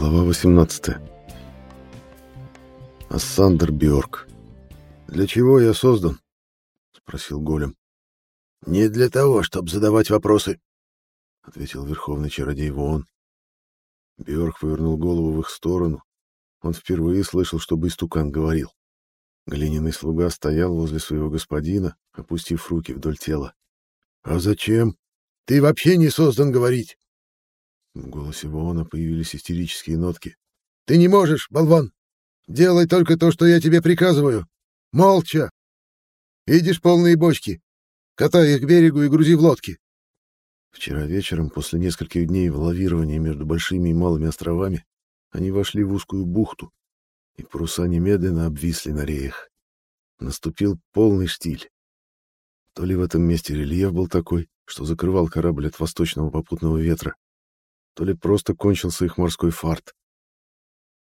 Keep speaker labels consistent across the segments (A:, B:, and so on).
A: Глава 18. Ассандр Бьорк. «Для чего я создан?» — спросил голем.
B: «Не для того, чтобы задавать вопросы», —
A: ответил верховный чародей Вон. Бьорк повернул голову в их сторону. Он впервые слышал, чтобы истукан говорил. Глиняный слуга стоял возле своего господина, опустив руки вдоль тела.
B: «А зачем? Ты вообще не создан говорить!»
A: В голосе Воона появились истерические нотки.
B: «Ты не можешь, болван! Делай только то, что я тебе приказываю! Молча! Видишь полные бочки? Катай их к берегу и грузи в лодки!»
A: Вчера вечером, после нескольких дней лавирования между большими и малыми островами, они вошли в узкую бухту, и паруса немедленно обвисли на реях. Наступил полный штиль. То ли в этом месте рельеф был такой, что закрывал корабль от восточного попутного ветра, то ли просто кончился их морской фарт.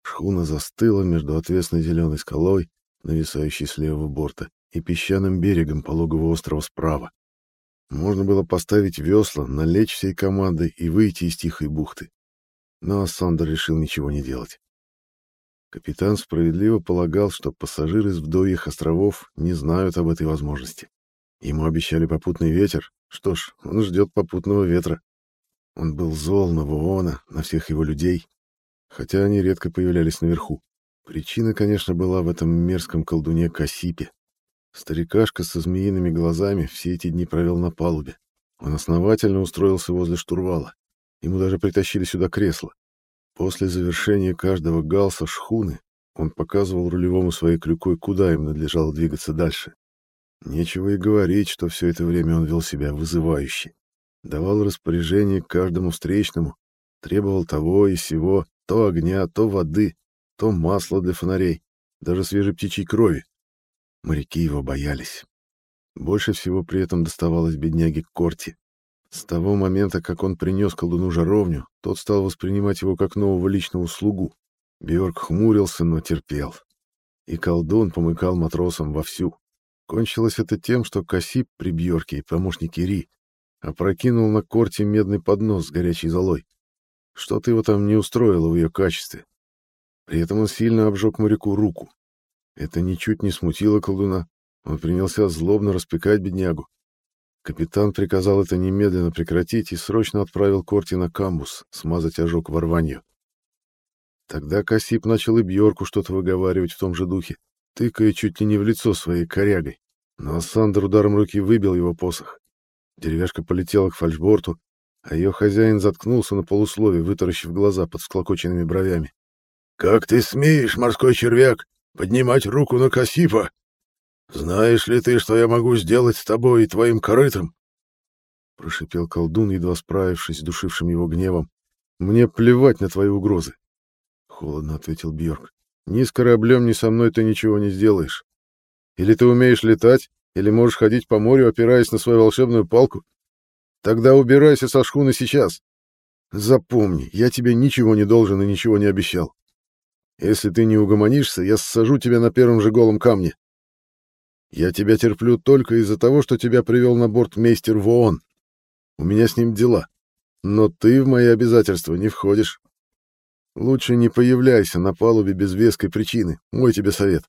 A: Шхуна застыла между отвесной зеленой скалой, нависающей с левого борта, и песчаным берегом пологого острова справа. Можно было поставить весла, налечь всей командой и выйти из тихой бухты. Но Ассандр решил ничего не делать. Капитан справедливо полагал, что пассажиры с вдовьих островов не знают об этой возможности. Ему обещали попутный ветер, что ж, он ждет попутного ветра. Он был зол на Воона, на всех его людей, хотя они редко появлялись наверху. Причина, конечно, была в этом мерзком колдуне Касипе. Старикашка со змеиными глазами все эти дни провел на палубе. Он основательно устроился возле штурвала. Ему даже притащили сюда кресло. После завершения каждого галса шхуны он показывал рулевому своей клюкой, куда им надлежало двигаться дальше. Нечего и говорить, что все это время он вел себя вызывающе давал распоряжение каждому встречному, требовал того и сего, то огня, то воды, то масла для фонарей, даже свежей птичьей крови. Моряки его боялись. Больше всего при этом доставалось бедняге Корти. С того момента, как он принес колдуну жаровню, тот стал воспринимать его как нового личного слугу. Бьорк хмурился, но терпел. И колдун помыкал матросам вовсю. Кончилось это тем, что Касип при Бьорке и помощнике Ри опрокинул на корте медный поднос с горячей золой. Что-то его там не устроило в ее качестве. При этом он сильно обжег моряку руку. Это ничуть не смутило колдуна. Он принялся злобно распекать беднягу. Капитан приказал это немедленно прекратить и срочно отправил Корти на камбус смазать ожог ворванью. Тогда Касип начал и Бьорку что-то выговаривать в том же духе, тыкая чуть ли не в лицо своей корягой. Но Ассандр ударом руки выбил его посох. Деревяшка полетела к фальшборту, а ее хозяин заткнулся на полуслове, вытаращив глаза под всклокоченными бровями.
B: — Как ты смеешь, морской червяк, поднимать руку на Касипа? Знаешь ли ты, что я могу сделать с тобой и твоим корытом?
A: — прошипел колдун, едва справившись с душившим его гневом. — Мне плевать на твои угрозы, — холодно ответил Бьорк. — Ни с кораблем, ни со мной ты ничего не сделаешь. Или ты умеешь летать, или можешь ходить по морю, опираясь на свою волшебную палку? Тогда убирайся со шхуны сейчас. Запомни, я тебе ничего не должен и ничего не обещал. Если ты не угомонишься, я сажу тебя на первом же голом камне. Я тебя терплю только из-за того, что тебя привел на борт мейстер Воон. У меня с ним дела. Но ты в мои обязательства не входишь. Лучше не появляйся на палубе без веской причины. Мой тебе совет.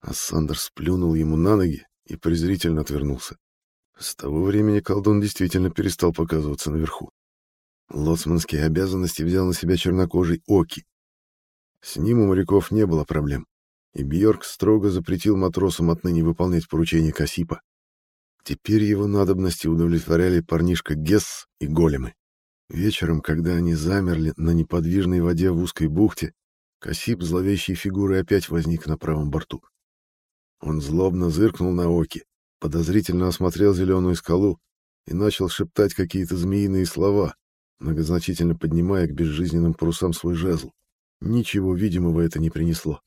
A: А Сандер сплюнул ему на ноги и презрительно отвернулся. С того времени колдун действительно перестал показываться наверху. Лоцманские обязанности взял на себя чернокожий Оки. С ним у моряков не было проблем, и Бьорк строго запретил матросам отныне выполнять поручения Касипа. Теперь его надобности удовлетворяли парнишка Гесс и големы. Вечером, когда они замерли на неподвижной воде в узкой бухте, Касип зловещей фигурой опять возник на правом борту. Он злобно зыркнул на Оки, подозрительно осмотрел зеленую скалу и начал шептать какие-то змеиные слова, многозначительно поднимая к безжизненным парусам свой жезл. Ничего видимого это не принесло.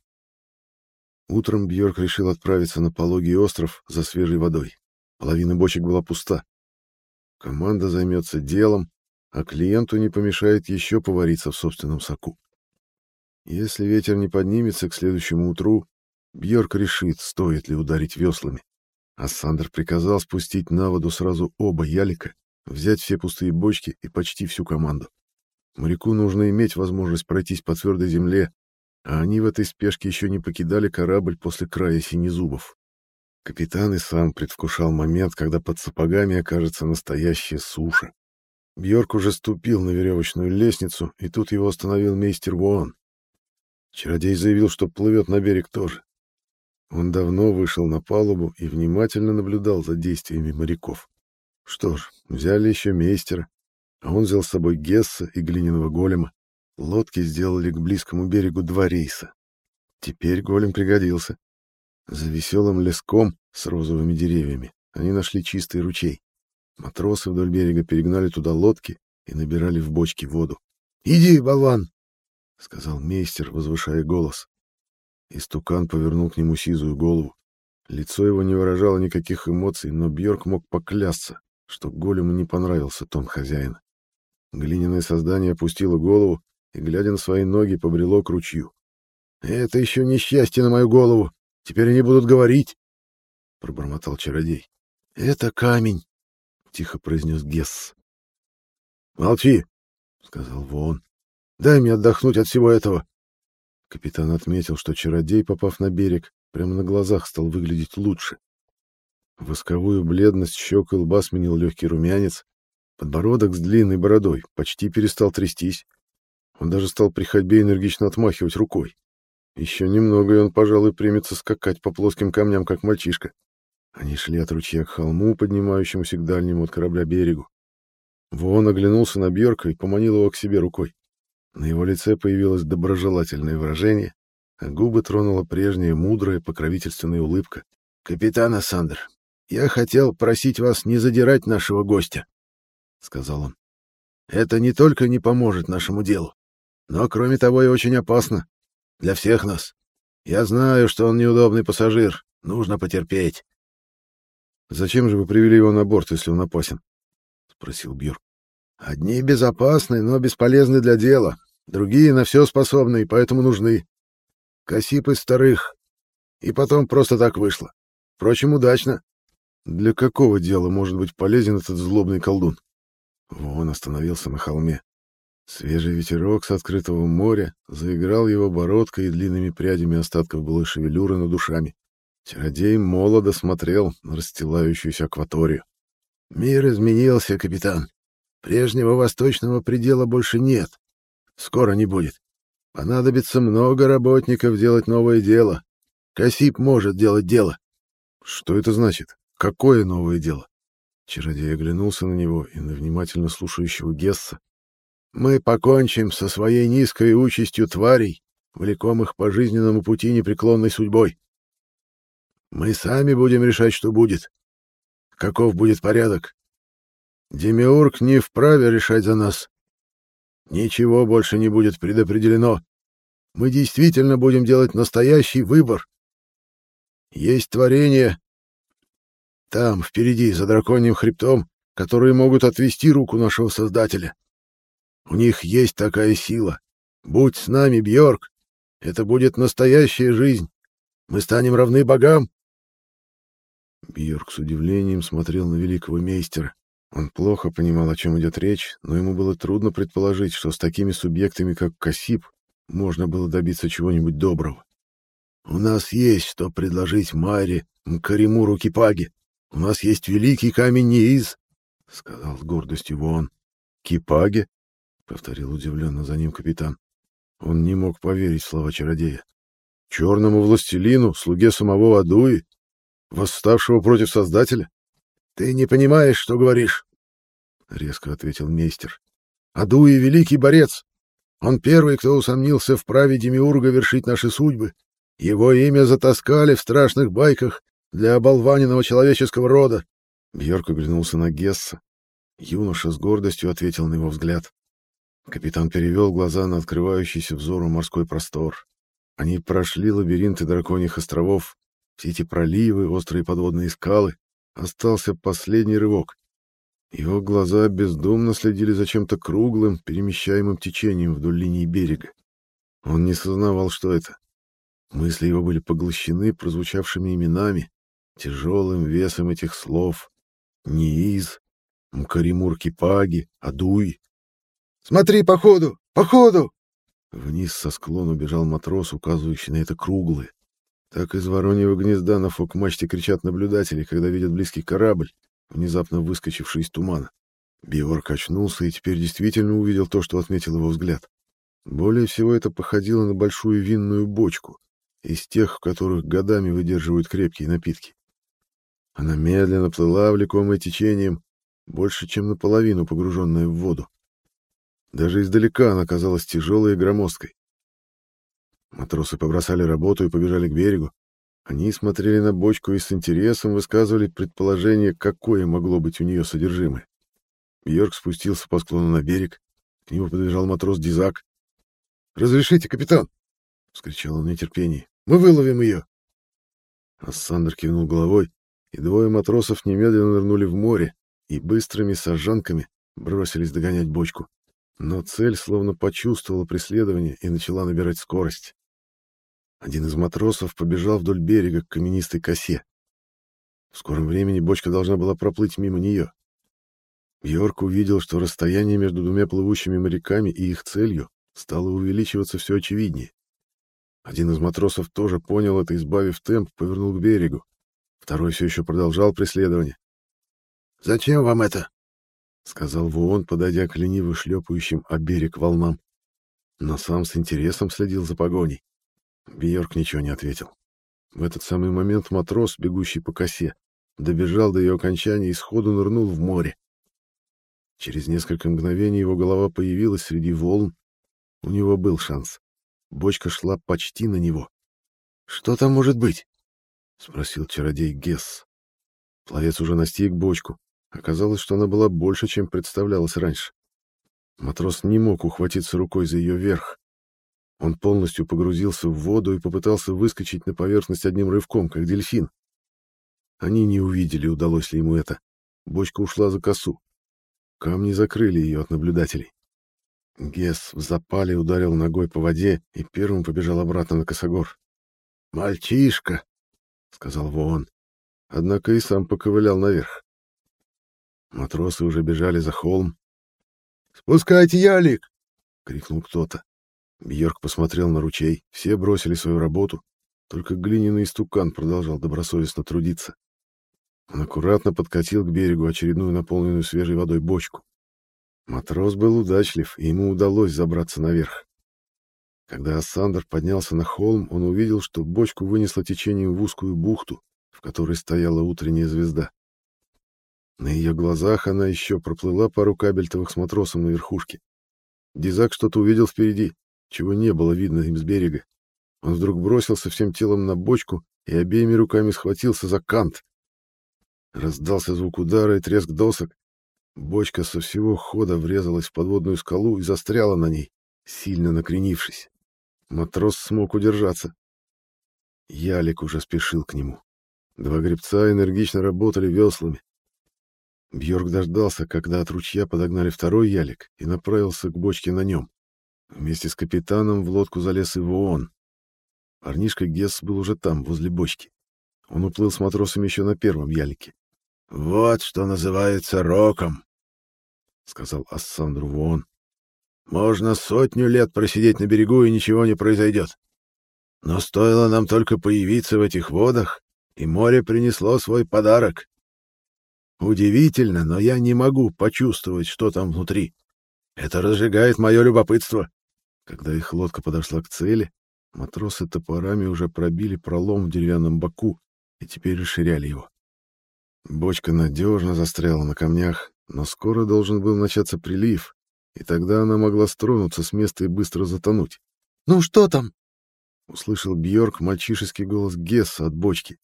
A: Утром Бьорк решил отправиться на пологий остров за свежей водой. Половина бочек была пуста. Команда займется делом, а клиенту не помешает еще повариться в собственном соку. Если ветер не поднимется к следующему утру, Бьорк решит, стоит ли ударить веслами. А Сандер приказал спустить на воду сразу оба ялика, взять все пустые бочки и почти всю команду. Моряку нужно иметь возможность пройтись по твердой земле, а они в этой спешке еще не покидали корабль после края синезубов. Капитан и сам предвкушал момент, когда под сапогами окажется настоящая суша. Бьорк уже ступил на веревочную лестницу, и тут его остановил мейстер Вуан. Чародей заявил, что плывет на берег тоже. Он давно вышел на палубу и внимательно наблюдал за действиями моряков. Что ж, взяли еще мейстера, а он взял с собой Гесса и глиняного голема. Лодки сделали к близкому берегу два рейса. Теперь голем пригодился. За веселым леском с розовыми деревьями они нашли чистый ручей. Матросы вдоль берега перегнали туда лодки и набирали в бочки воду.
B: «Иди, болван!»
A: — сказал мейстер, возвышая голос. Истукан повернул к нему сизую голову. Лицо его не выражало никаких эмоций, но Бьорк мог поклясться, что голему не понравился тон хозяина. Глиняное создание опустило голову и, глядя на свои ноги, побрело к ручью.
B: «Это еще несчастье на мою голову! Теперь они будут говорить!» — пробормотал чародей. «Это камень!» — тихо произнес Гесс. «Молчи!» — сказал Вон. «Дай мне отдохнуть от всего этого!»
A: Капитан отметил, что чародей, попав на берег, прямо на глазах стал выглядеть лучше. Восковую бледность щек и лба сменил легкий румянец, подбородок с длинной бородой почти перестал трястись. Он даже стал при ходьбе энергично отмахивать рукой. Еще немного, и он, пожалуй, примется скакать по плоским камням, как мальчишка. Они шли от ручья к холму, поднимающемуся к дальнему от корабля берегу. Вон оглянулся на Бьорка и поманил его к себе рукой. На его лице появилось доброжелательное выражение, а губы тронула прежняя мудрая покровительственная улыбка.
B: «Капитан Ассандр, я хотел просить вас не задирать нашего гостя», — сказал он. «Это не только не поможет нашему делу, но, кроме того, и очень опасно. Для всех нас. Я знаю, что он неудобный пассажир. Нужно потерпеть».
A: «Зачем же вы привели его на борт, если он опасен?» — спросил Бьорк.
B: «Одни безопасны, но бесполезны для дела. Другие на все способны и поэтому нужны. Косип старых. И потом просто так вышло. Впрочем, удачно.
A: Для какого дела может быть полезен этот злобный колдун? Вон остановился на холме. Свежий ветерок с открытого моря заиграл его бородкой и длинными прядями остатков былой шевелюры над душами. Чародей молодо смотрел на расстилающуюся акваторию.
B: «Мир изменился, капитан. Прежнего восточного предела больше нет. Скоро не будет. Понадобится много работников делать новое дело. Касип может делать дело.
A: Что это значит? Какое новое дело? Чародей оглянулся на него и на внимательно слушающего Гесса.
B: Мы покончим со своей низкой участью тварей, влекомых по жизненному пути непреклонной судьбой. Мы сами будем решать, что будет. Каков будет порядок. Демиург не вправе решать за нас. Ничего больше не будет предопределено. Мы действительно будем делать настоящий выбор. Есть творения там, впереди, за драконьим хребтом, которые могут отвести руку нашего Создателя. У них есть такая сила. Будь с нами, Бьорк, это будет настоящая жизнь. Мы станем равны богам.
A: Бьорк с удивлением смотрел на великого мейстера. Он плохо понимал, о чем идет речь, но ему было трудно предположить, что с такими субъектами, как Касип, можно было добиться чего-нибудь доброго.
B: «У нас есть что предложить Маре, Мкаримуру Кипаге. У нас есть великий камень Нииз», — сказал с гордостью Вон.
A: «Кипаге?» — повторил удивленно за ним капитан. Он не мог поверить в слова чародея. «Черному властелину, слуге самого Адуи, восставшего против Создателя?»
B: Ты не понимаешь, что говоришь, резко ответил мейстер. Адуи великий борец. Он первый, кто усомнился в праве демиурга вершить наши судьбы. Его имя затаскали в страшных байках для оболваненного человеческого рода.
A: Бьорк оглянулся на Гесса. Юноша с гордостью ответил на его взгляд. Капитан перевел глаза на открывающийся взору морской простор. Они прошли лабиринты драконьих островов, все эти проливы, острые подводные скалы, Остался последний рывок. Его глаза бездумно следили за чем-то круглым, перемещаемым течением вдоль линии берега. Он не сознавал, что это. Мысли его были поглощены прозвучавшими именами, тяжелым весом этих слов. Нииз, Мкаримур Кипаги, Адуй.
B: Смотри, по ходу! По ходу!»
A: Вниз со склона бежал матрос, указывающий на это круглое. Так из вороньего гнезда на фок-мачте кричат наблюдатели, когда видят близкий корабль, внезапно выскочивший из тумана. Биорк очнулся и теперь действительно увидел то, что отметил его взгляд. Более всего это походило на большую винную бочку, из тех, в которых годами выдерживают крепкие напитки. Она медленно плыла, влекомая течением, больше, чем наполовину погруженная в воду. Даже издалека она казалась тяжелой и громоздкой. Матросы побросали работу и побежали к берегу. Они смотрели на бочку и с интересом высказывали предположение, какое могло быть у нее содержимое. Бьорк спустился по склону на берег. К нему подбежал матрос Дизак. «Разрешите, капитан!» — вскричал он в нетерпении. «Мы выловим ее!» Ассандр кивнул головой, и двое матросов немедленно нырнули в море и быстрыми сажанками бросились догонять бочку. Но цель словно почувствовала преследование и начала набирать скорость. Один из матросов побежал вдоль берега к каменистой косе. В скором времени бочка должна была проплыть мимо нее. Йорк увидел, что расстояние между двумя плывущими моряками и их целью стало увеличиваться все очевиднее. Один из матросов тоже понял это, избавив темп, повернул к берегу. Второй все еще продолжал преследование.
B: «Зачем вам это?»
A: — сказал Вуон, подойдя к лениво шлепающим о берег волнам. Но сам с интересом следил за погоней. Бьорк ничего не ответил. В этот самый момент матрос, бегущий по косе, добежал до ее окончания и сходу нырнул в море. Через несколько мгновений его голова появилась среди волн. У него был шанс. Бочка шла почти на него. «Что там может быть?» — спросил чародей Гесс. Пловец уже настиг бочку. Оказалось, что она была больше, чем представлялось раньше. Матрос не мог ухватиться рукой за ее верх. Он полностью погрузился в воду и попытался выскочить на поверхность одним рывком, как дельфин. Они не увидели, удалось ли ему это. Бочка ушла за косу. Камни закрыли ее от наблюдателей. Гес в запале ударил ногой по воде и первым побежал обратно на косогор. «Мальчишка!» — сказал Воон. Однако и сам поковылял наверх. Матросы уже бежали за холм.
B: «Спускайте ялик!»
A: — крикнул кто-то. Бьорк посмотрел на ручей. Все бросили свою работу. Только глиняный стукан продолжал добросовестно трудиться. Он аккуратно подкатил к берегу очередную наполненную свежей водой бочку. Матрос был удачлив, и ему удалось забраться наверх. Когда Ассандр поднялся на холм, он увидел, что бочку вынесло течением в узкую бухту, в которой стояла утренняя звезда. На ее глазах она еще проплыла пару кабельтовых с матросом на верхушке. Дизак что-то увидел впереди, чего не было видно им с берега. Он вдруг бросился всем телом на бочку и обеими руками схватился за кант. Раздался звук удара и треск досок. Бочка со всего хода врезалась в подводную скалу и застряла на ней, сильно накренившись. Матрос смог удержаться. Ялик уже спешил к нему. Два гребца энергично работали веслами. Бьорк дождался, когда от ручья подогнали второй ялик и направился к бочке на нем. Вместе с капитаном в лодку залез и Воон. Парнишка Гесс был уже там, возле бочки. Он уплыл с матросами еще на первом ялике.
B: «Вот что называется роком», — сказал Ассандру Воон. «Можно сотню лет просидеть на берегу, и ничего не произойдет. Но стоило нам только появиться в этих водах, и море принесло свой подарок. Удивительно, но я не могу почувствовать, что там внутри. Это разжигает мое любопытство.
A: Когда их лодка подошла к цели, матросы топорами уже пробили пролом в деревянном боку и теперь расширяли его. Бочка надежно застряла на камнях, но скоро должен был начаться прилив, и тогда она могла стронуться с места и быстро затонуть.
B: «Ну что там?»
A: — услышал Бьорк мальчишеский голос Гесса от бочки.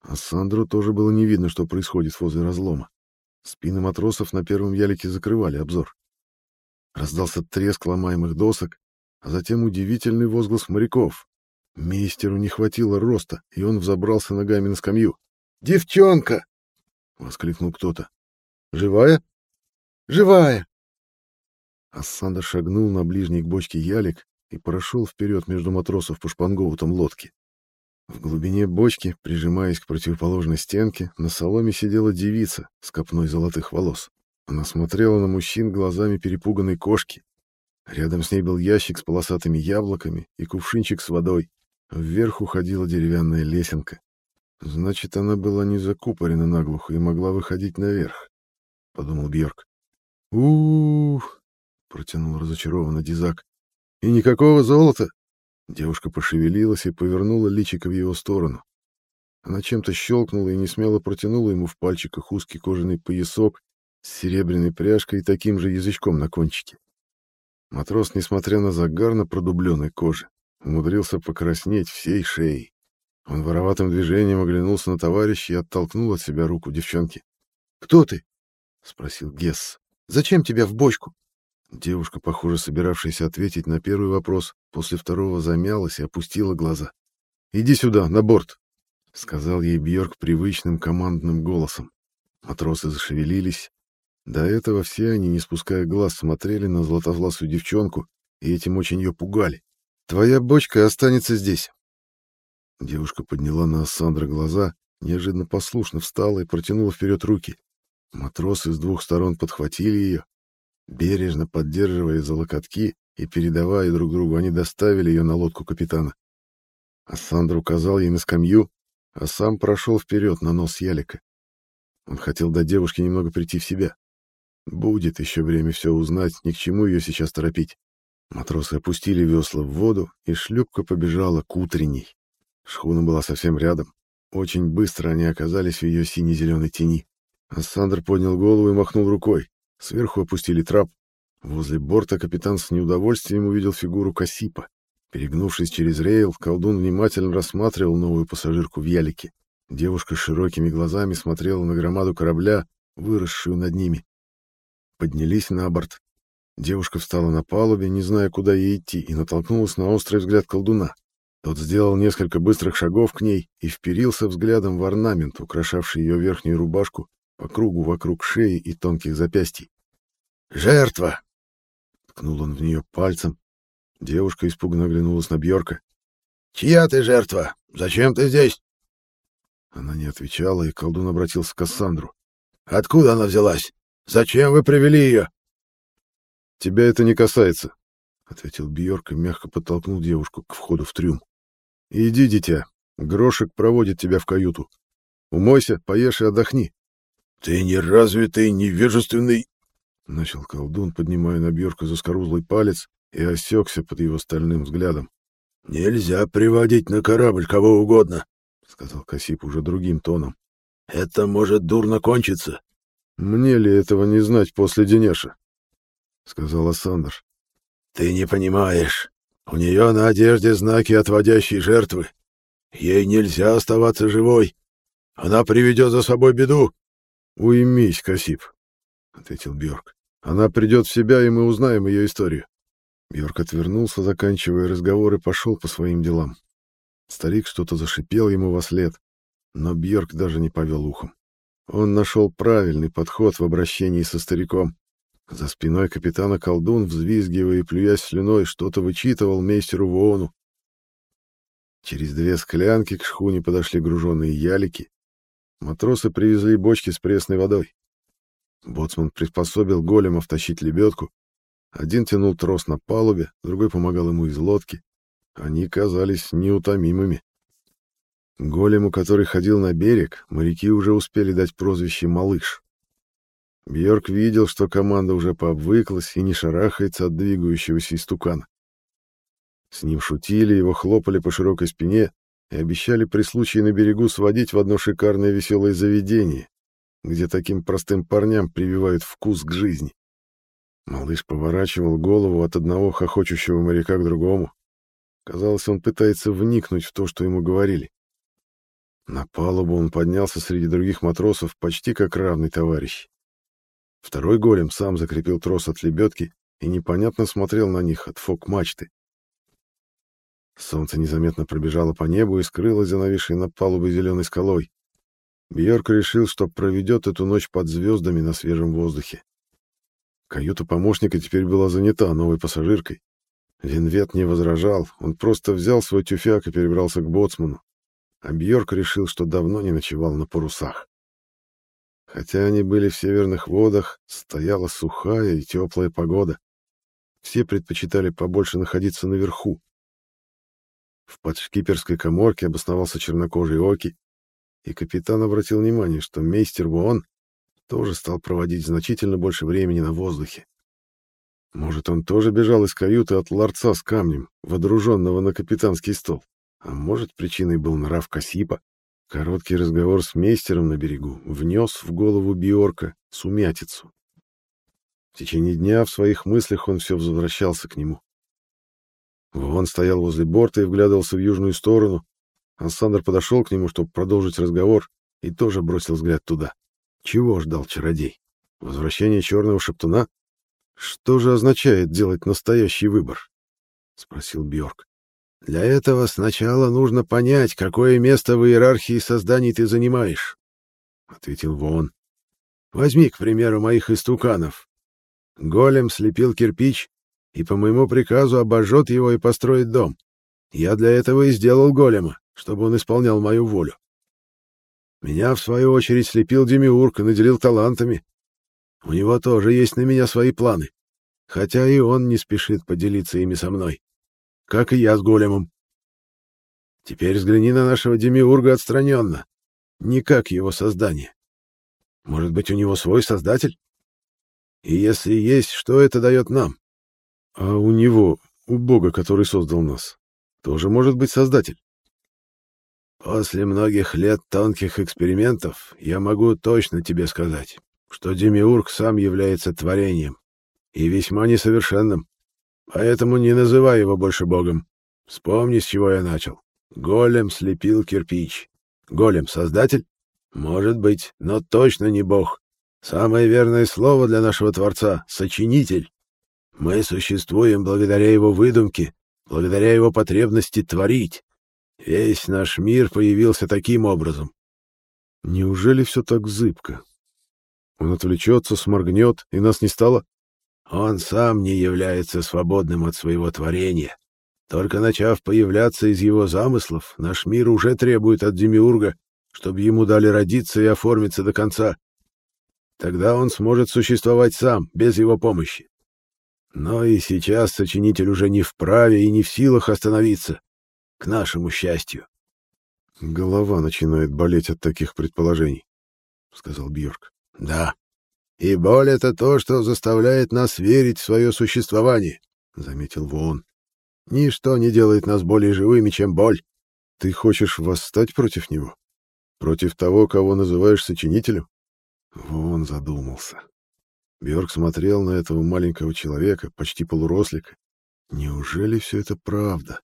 A: А Сандру тоже было не видно, что происходит возле разлома. Спины матросов на первом ялике закрывали обзор. Раздался треск ломаемых досок, а затем удивительный возглас моряков. Мейстеру не хватило роста, и он взобрался ногами на скамью.
B: «Девчонка!»
A: — воскликнул кто-то. «Живая?»
B: «Живая!»
A: Ассандр шагнул на ближний к бочке ялик и прошел вперед между матросов по шпангоутам лодки. В глубине бочки, прижимаясь к противоположной стенке, на соломе сидела девица с копной золотых волос. Она смотрела на мужчин глазами перепуганной кошки. Рядом с ней был ящик с полосатыми яблоками и кувшинчик с водой. Вверх уходила деревянная лесенка. Значит, она была не закупорена наглухо и могла выходить наверх, — подумал Бьорк. у, -у, -у протянул разочарованно Дизак. «И никакого золота!» Девушка пошевелилась и повернула личико в его сторону. Она чем-то щелкнула и несмело протянула ему в пальчиках узкий кожаный поясок с серебряной пряжкой и таким же язычком на кончике. Матрос, несмотря на загар на продубленной коже, умудрился покраснеть всей шеей. Он вороватым движением оглянулся на товарища и оттолкнул от себя руку девчонки. «Кто ты?» — спросил Гесс. «Зачем тебя в бочку?» Девушка, похоже, собиравшаяся ответить на первый вопрос, после второго замялась и опустила глаза. «Иди сюда, на борт!» — сказал ей Бьорк привычным командным голосом. Матросы зашевелились. До этого все они, не спуская глаз, смотрели на златовласую девчонку и этим очень ее пугали. «Твоя бочка останется здесь!» Девушка подняла на Ассандра глаза, неожиданно послушно встала и протянула вперед руки. Матросы с двух сторон подхватили ее, Бережно поддерживая за локотки и передавая друг другу, они доставили ее на лодку капитана. Ассандр указал ей на скамью, а сам прошел вперед на нос ялика. Он хотел дать девушке немного прийти в себя. Будет еще время все узнать, ни к чему ее сейчас торопить. Матросы опустили весла в воду, и шлюпка побежала к утренней. Шхуна была совсем рядом. Очень быстро они оказались в ее сине-зеленой тени. Ассандр поднял голову и махнул рукой. Сверху опустили трап. Возле борта капитан с неудовольствием увидел фигуру Касипа. Перегнувшись через рейл, колдун внимательно рассматривал новую пассажирку в ялике. Девушка широкими глазами смотрела на громаду корабля, выросшую над ними. Поднялись на борт. Девушка встала на палубе, не зная, куда ей идти, и натолкнулась на острый взгляд колдуна. Тот сделал несколько быстрых шагов к ней и вперился взглядом в орнамент, украшавший ее верхнюю рубашку, по кругу вокруг шеи и тонких запястий. «Жертва!» — ткнул он в нее пальцем. Девушка испуганно оглянулась на Бьорка. «Чья ты жертва? Зачем ты здесь?» Она не отвечала, и колдун обратился к Кассандру. «Откуда она взялась? Зачем вы привели ее?» «Тебя это не касается», — ответил Бьорк и мягко подтолкнул девушку к входу в трюм. «Иди, дитя, Грошек проводит тебя в каюту. Умойся, поешь и отдохни». «Ты неразвитый, невежественный — начал колдун, поднимая на Бьорка заскорузлый палец и осекся под его стальным взглядом. — Нельзя приводить на корабль кого угодно, — сказал Касип уже другим тоном. — Это может дурно кончиться. — Мне ли этого не знать после Денеша? — сказал Асандр. — Ты не понимаешь. У нее на одежде знаки отводящей жертвы. Ей нельзя оставаться живой. Она приведет за собой беду. — Уймись, Касип, — ответил Бьорк. Она придет в себя, и мы узнаем ее историю. Бьорк отвернулся, заканчивая разговор, и пошел по своим делам. Старик что-то зашипел ему во след, но Бьорк даже не повел ухом. Он нашел правильный подход в обращении со стариком. За спиной капитана колдун, взвизгивая и плюясь слюной, что-то вычитывал мейстеру Воону. Через две склянки к шхуне подошли груженные ялики. Матросы привезли бочки с пресной водой. Боцман приспособил големов тащить лебедку. Один тянул трос на палубе, другой помогал ему из лодки. Они казались неутомимыми. Голему, который ходил на берег, моряки уже успели дать прозвище «малыш». Бьорк видел, что команда уже пообвыклась и не шарахается от двигающегося истукана. С ним шутили, его хлопали по широкой спине и обещали при случае на берегу сводить в одно шикарное веселое заведение, где таким простым парням прививают вкус к жизни. Малыш поворачивал голову от одного хохочущего моряка к другому. Казалось, он пытается вникнуть в то, что ему говорили. На палубу он поднялся среди других матросов почти как равный товарищ. Второй голем сам закрепил трос от лебедки и непонятно смотрел на них от фок-мачты. Солнце незаметно пробежало по небу и скрылось за нависшей на палубе зеленой скалой. Бьорк решил, что проведет эту ночь под звездами на свежем воздухе. Каюта помощника теперь была занята новой пассажиркой. Винвет не возражал, он просто взял свой тюфяк и перебрался к боцману. А Бьорк решил, что давно не ночевал на парусах. Хотя они были в северных водах, стояла сухая и теплая погода. Все предпочитали побольше находиться наверху. В подшкиперской коморке обосновался чернокожий Оки, и капитан обратил внимание, что мейстер Вуон тоже стал проводить значительно больше времени на воздухе. Может, он тоже бежал из каюты от ларца с камнем, водруженного на капитанский стол. А может, причиной был нрав Касипа. Короткий разговор с мейстером на берегу внес в голову Биорка сумятицу. В течение дня в своих мыслях он все возвращался к нему. Вон стоял возле борта и вглядывался в южную сторону. Александр подошел к нему, чтобы продолжить разговор, и тоже бросил взгляд туда. Чего ждал чародей? Возвращение черного шептуна? Что же означает делать настоящий выбор? спросил Бьорк. Для этого сначала нужно понять, какое место в иерархии созданий ты занимаешь, ответил Вон. Возьми, к примеру, моих истуканов. Голем слепил кирпич и по моему приказу обожжет его и построит дом. Я для этого и сделал голема, чтобы он исполнял мою волю. Меня, в свою очередь, слепил Демиург и наделил талантами. У него тоже есть на меня свои планы, хотя и он не спешит поделиться ими со мной, как и я с големом. Теперь взгляни на нашего Демиурга отстраненно, не как его создание. Может быть, у него свой создатель? И если есть, что это дает нам? А у него, у Бога, который создал нас, тоже может быть создатель? После многих лет тонких экспериментов я могу точно тебе сказать, что Демиург сам является творением, и весьма несовершенным. Поэтому не называй его больше богом. Вспомни, с чего я начал. Голем слепил кирпич. Голем — создатель? Может быть, но точно не бог. Самое верное слово для нашего Творца — сочинитель. Мы существуем благодаря его выдумке, благодаря его потребности творить. Весь наш мир появился таким образом. Неужели все так зыбко? Он отвлечется, сморгнет, и нас не стало? Он сам не является свободным от своего творения. Только начав появляться из его замыслов, наш мир уже требует от Демиурга, чтобы ему дали родиться и оформиться до конца. Тогда он сможет существовать сам, без его помощи. Но и сейчас сочинитель уже не вправе и не в силах остановиться. К нашему счастью. Голова начинает болеть от таких предположений, — сказал Бьорк. Да. И боль — это то, что заставляет нас верить в свое существование, — заметил Вон. Ничто не делает нас более живыми, чем боль. Ты хочешь восстать против него? Против того, кого называешь сочинителем? Вон задумался. Бьорк смотрел на этого маленького человека, почти полурослика. Неужели все это правда?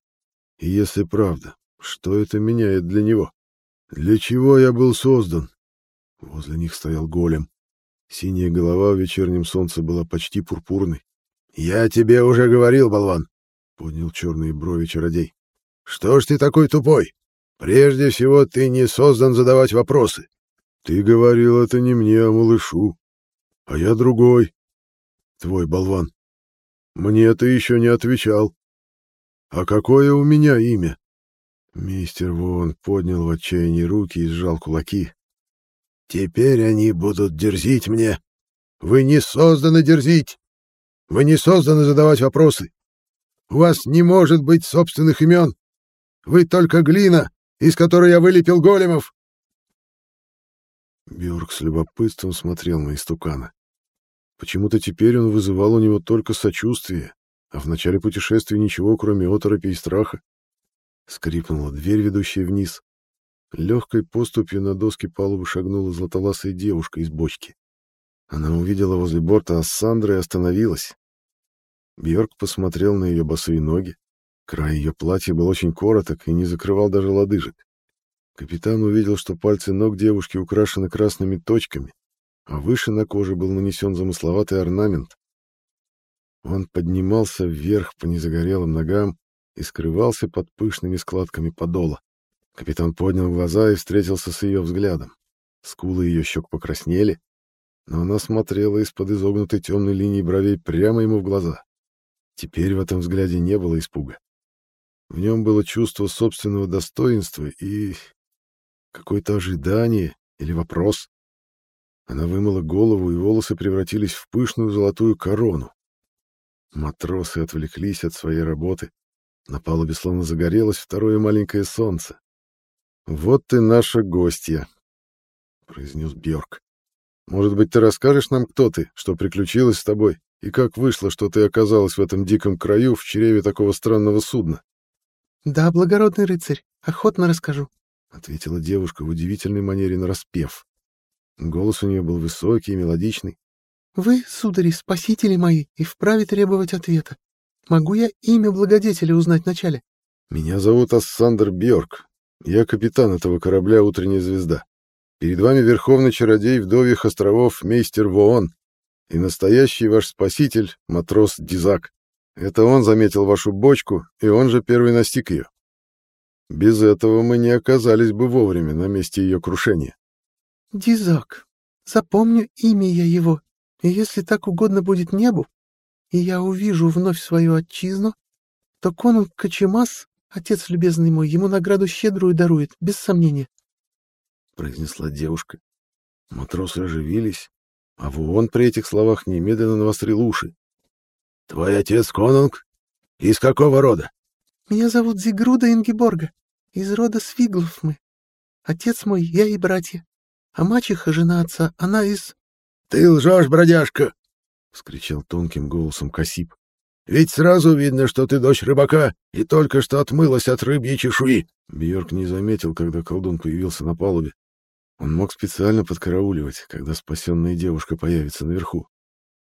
A: И если правда, что это меняет для него? Для чего я был создан? Возле них стоял голем. Синяя голова в вечернем солнце была почти пурпурной. — Я тебе уже говорил, болван! — поднял черные брови чародей. — Что ж ты такой тупой? Прежде всего, ты не создан задавать вопросы. — Ты говорил это не мне, а малышу. А я другой. Твой болван. Мне ты еще не отвечал. А какое у меня имя? Мистер Вон поднял в отчаянии руки и сжал кулаки. Теперь они будут дерзить мне. Вы не созданы дерзить. Вы не созданы задавать вопросы. У вас не может быть собственных имен. Вы только глина, из которой я вылепил големов. Бjörk с любопытством смотрел на истукана. Почему-то теперь он вызывал у него только сочувствие, а в начале путешествия ничего, кроме оторопи и страха. Скрипнула дверь, ведущая вниз. Легкой поступью на доски палубы шагнула златоласая девушка из бочки. Она увидела возле борта Ассандры и остановилась. Бьорк посмотрел на ее босые ноги. Край ее платья был очень короток и не закрывал даже лодыжек. Капитан увидел, что пальцы ног девушки украшены красными точками, а выше на коже был нанесен замысловатый орнамент. Он поднимался вверх по незагорелым ногам и скрывался под пышными складками подола. Капитан поднял глаза и встретился с ее взглядом. Скулы ее щек покраснели, но она смотрела из-под изогнутой темной линии бровей прямо ему в глаза. Теперь в этом взгляде не было испуга. В нем было чувство собственного достоинства и какое-то ожидание или вопрос. Она вымыла голову, и волосы превратились в пышную золотую корону. Матросы отвлеклись от своей работы. На палубе словно загорелось второе маленькое солнце. «Вот ты наша гостья», — произнес Бьорк. «Может быть, ты расскажешь нам, кто ты, что приключилось с тобой, и как вышло, что ты оказалась в этом диком краю в чреве такого странного судна?»
C: «Да, благородный рыцарь, охотно расскажу», —
A: ответила девушка в удивительной манере нараспев. Голос у нее был высокий и мелодичный.
C: «Вы, судари, спасители мои, и вправе требовать ответа. Могу я имя благодетеля узнать вначале?»
A: «Меня зовут Ассандр Бьорк. Я капитан этого корабля «Утренняя звезда». Перед вами верховный чародей вдовьих островов мейстер Воон и настоящий ваш спаситель, матрос Дизак. Это он заметил вашу бочку, и он же первый настиг ее. Без этого мы не оказались бы вовремя на месте ее крушения.
C: Дизак, запомню имя я его, и если так угодно будет небу, и я увижу вновь свою отчизну, то конунг Качемас, отец любезный мой, ему награду щедрую дарует, без сомнения.
A: Произнесла девушка. Матросы оживились, а Вуон при этих словах немедленно навострил уши.
B: — Твой отец конунг? Из какого рода?
C: — Меня зовут Зигруда Ингиборга. Из рода Свиглов мы. Отец мой, я и братья. А мачеха, жена отца, она из...
B: — Ты лжешь, бродяжка!
A: — вскричал тонким голосом Касип.
B: — Ведь сразу видно, что ты дочь рыбака и только что отмылась от рыбьей чешуи.
A: Бьорк не заметил, когда колдун появился на палубе. Он мог специально подкарауливать, когда спасенная девушка появится наверху.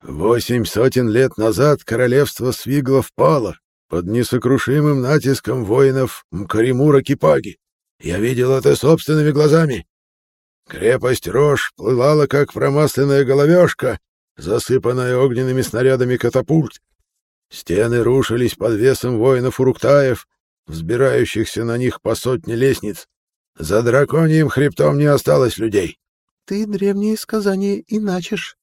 B: «Восемь сотен лет назад королевство Свиглов пало под несокрушимым натиском воинов Мкаримура Кипаги. Я видел это собственными глазами. Крепость Рож плывала, как промасленная головешка, засыпанная огненными снарядами катапульт. Стены рушились под весом воинов-уруктаев, взбирающихся на них по сотне лестниц. За драконьим хребтом не осталось людей.
C: — Ты древние сказания иначешь.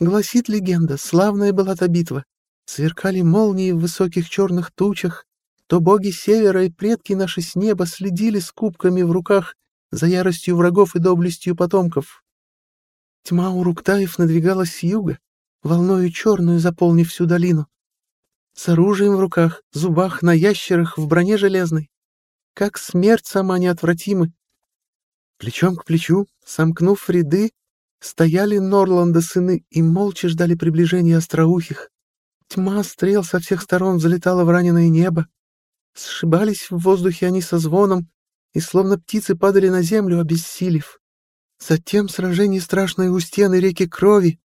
C: Гласит легенда, славная была та битва. Сверкали молнии в высоких черных тучах, то боги севера и предки наши с неба следили с кубками в руках за яростью врагов и доблестью потомков. Тьма у Руктаев надвигалась с юга, волною черную заполнив всю долину. С оружием в руках, зубах, на ящерах, в броне железной. Как смерть сама неотвратима. Плечом к плечу, сомкнув ряды, стояли Норланда сыны и молча ждали приближения остроухих. Тьма стрел со всех сторон залетала в раненое небо. Сшибались в воздухе они со звоном, и словно птицы падали на землю, обессилев. Затем сражение страшное у стены реки крови.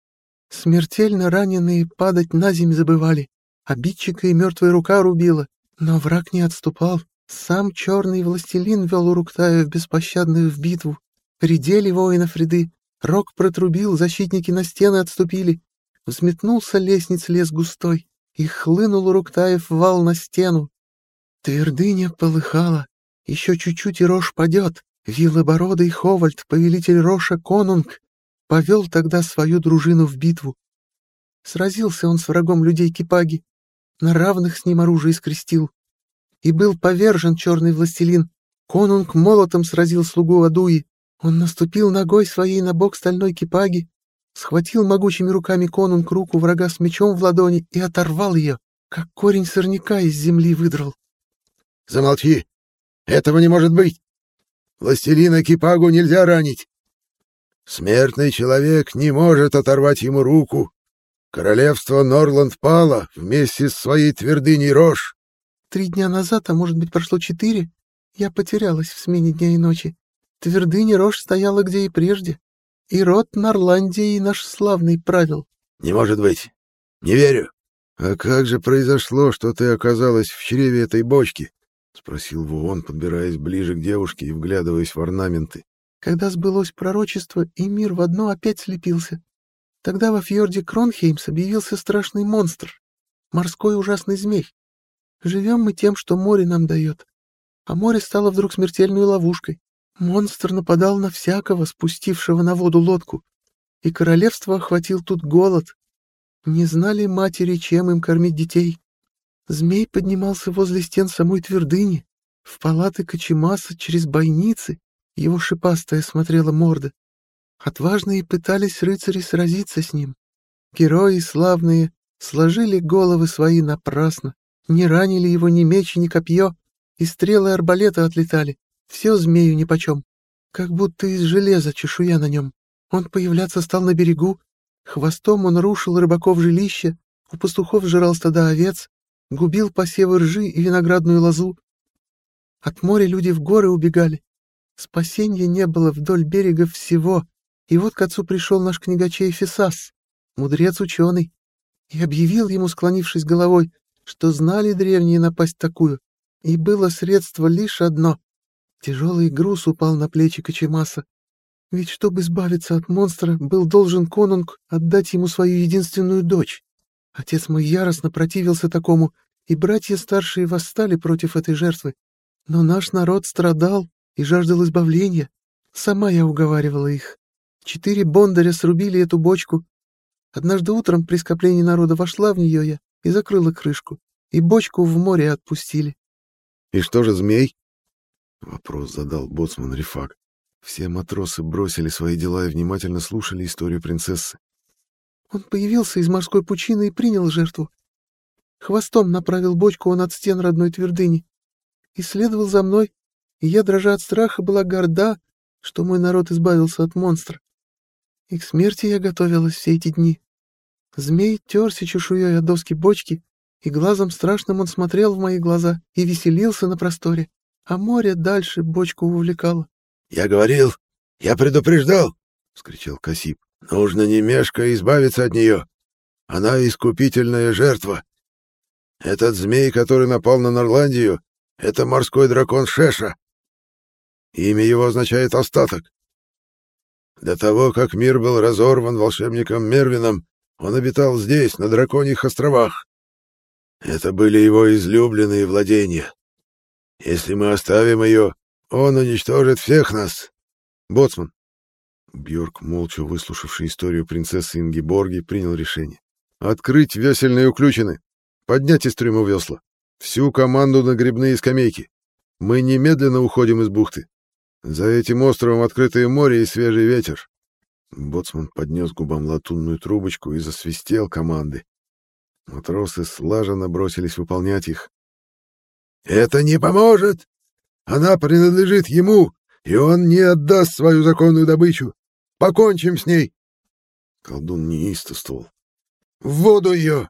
C: Смертельно раненые падать на земь забывали. Обидчика и мертвая рука рубила. Но враг не отступал. Сам черный властелин вел Уруктаев беспощадную в битву. Редели воинов ряды. Рог протрубил, защитники на стены отступили. Взметнулся лестниц лес густой, и хлынул Уруктаев вал на стену. Твердыня полыхала, еще чуть-чуть и рожь падет. Вилобородый Ховальд, повелитель Роша Конунг, повел тогда свою дружину в битву. Сразился он с врагом людей Кипаги, на равных с ним оружие скрестил. И был повержен черный властелин. Конунг молотом сразил слугу Адуи. Он наступил ногой своей на бок стальной Кипаги, схватил могучими руками конунг руку врага с мечом в ладони и оторвал ее, как корень сорняка из земли выдрал.
B: — Замолчи! Этого не может быть. Властелина Кипагу нельзя ранить. Смертный человек не может оторвать ему руку. Королевство Норланд пало вместе с своей твердыней Рож.
C: Три дня назад, а может быть, прошло четыре, я потерялась в смене дня и ночи. Твердыня Рож стояла где и прежде. И род Норландии наш славный правил.
B: — Не может быть. Не верю.
A: — А как же произошло, что ты оказалась в чреве этой бочки? — спросил Вуон, подбираясь ближе к девушке и вглядываясь в орнаменты.
C: «Когда сбылось пророчество, и мир в одно опять слепился. Тогда во фьорде Кронхеймс объявился страшный монстр, морской ужасный змей. Живем мы тем, что море нам дает. А море стало вдруг смертельной ловушкой. Монстр нападал на всякого, спустившего на воду лодку. И королевство охватил тут голод. Не знали матери, чем им кормить детей. Змей поднимался возле стен самой твердыни, в палаты Кочемаса через бойницы, его шипастая смотрела морда. Отважные пытались рыцари сразиться с ним. Герои славные сложили головы свои напрасно, не ранили его ни меч, ни копье, и стрелы арбалета отлетали, все змею нипочем, как будто из железа чешуя на нем. Он появляться стал на берегу, хвостом он рушил рыбаков жилище, у пастухов жрал стада овец, губил посевы ржи и виноградную лозу. От моря люди в горы убегали. Спасенья не было вдоль берега всего, и вот к отцу пришел наш книгачей Фисас, мудрец-ученый, и объявил ему, склонившись головой, что знали древние напасть такую, и было средство лишь одно. Тяжелый груз упал на плечи Кочемаса. Ведь чтобы избавиться от монстра, был должен конунг отдать ему свою единственную дочь. Отец мой яростно противился такому, и братья старшие восстали против этой жертвы. Но наш народ страдал и жаждал избавления. Сама я уговаривала их. Четыре бондаря срубили эту бочку. Однажды утром при скоплении народа вошла в нее я и закрыла крышку, и бочку в море отпустили.
A: — И что же змей? — вопрос задал боцман Рифак. Все матросы бросили свои дела и внимательно слушали историю принцессы.
C: Он появился из морской пучины и принял жертву. Хвостом направил бочку он от стен родной твердыни. И следовал за мной, и я, дрожа от страха, была горда, что мой народ избавился от монстра. И к смерти я готовилась все эти дни. Змей терся чешуей от доски бочки, и глазом страшным он смотрел в мои глаза и веселился на просторе, а море дальше бочку увлекало.
B: — Я говорил, я предупреждал! — вскричал Касип. — Нужно не мешка избавиться от нее. Она искупительная жертва. Этот змей, который напал на Норландию, — это морской дракон Шеша. Имя его означает «остаток». До того, как мир был разорван волшебником Мервином, он обитал здесь, на Драконьих островах. Это были его излюбленные владения. Если мы оставим ее, он уничтожит всех нас.
A: Боцман. Бьорк, молча выслушавший историю принцессы Ингиборги, принял решение. Открыть весельные уключины. Поднять из трюма весла. Всю команду на грибные скамейки. Мы немедленно уходим из бухты. За этим островом открытое море и свежий ветер. Боцман поднес губам латунную трубочку и засвистел команды. Матросы слаженно бросились выполнять их.
B: «Это не поможет! Она принадлежит ему, и он не отдаст свою законную добычу! Покончим с ней!»
A: Колдун неистовствовал.
B: «В воду ее!»